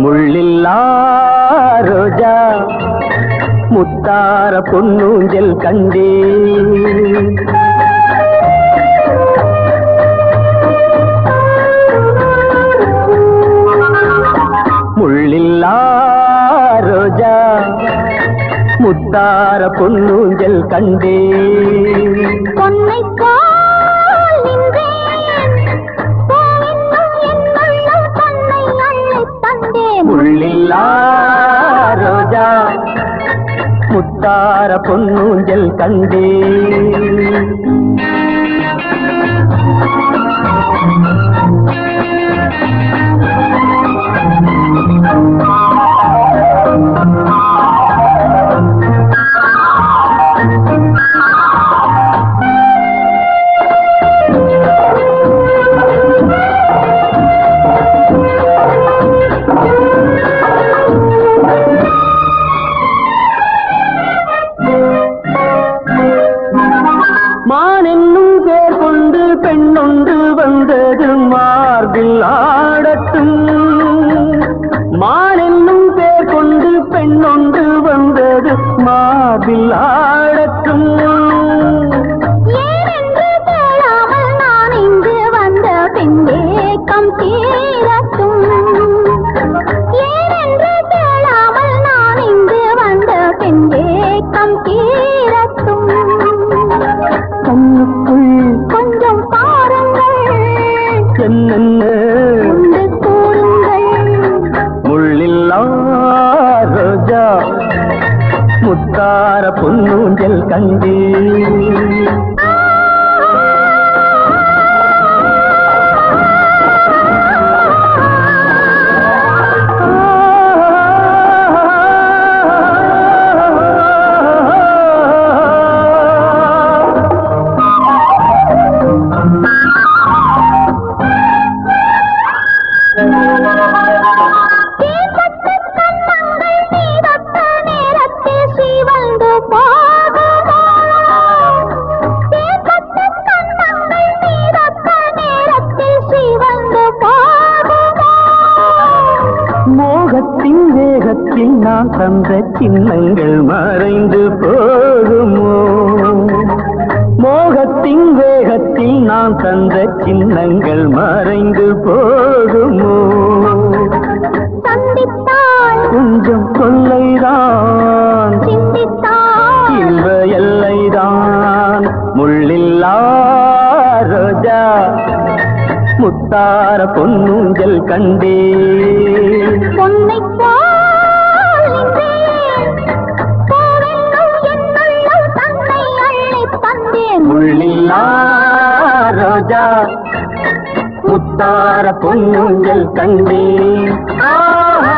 முள்ளில்லா ரோஜா முத்தார முத்தார பொன்னூஞ்சல் கண்டே. பொன்னை ரோஜா முத்தார பொன்னூஞ்சல் கண்டே. மான் என்னும் பேர் கொண்டு பெண்ணொன்று வந்தது மார்பில் ஆடட்டும். மான் என்னும் பேர் கொண்டு பெண்ணொன்று வந்தது மார்பில் ஆடட்டும். ஏனென்று கேளாமல் நான் இங்கு வந்த பின்னேக்கம் தீரட்டும். ஏனென்று தீரட்டும். முள்ளில்லா முத்தார பொன்னூஞ்சல் கண்டே நான் தந்த சின்னங்கள் மறைந்து போகுமோ? மோகத்தின் வேகத்தில் நான் தந்த சின்னங்கள் மறைந்து போகுமோ? கொஞ்சம் கொள்ளைதான் இன்ப எல்லைதான். முள்ளில்லா ரோஜா. முத்தார பொன்னூஞ்சல் கண்டே. ராஜா முத்தார பொன்னூஞ்சல் கண்டே. ஆஹா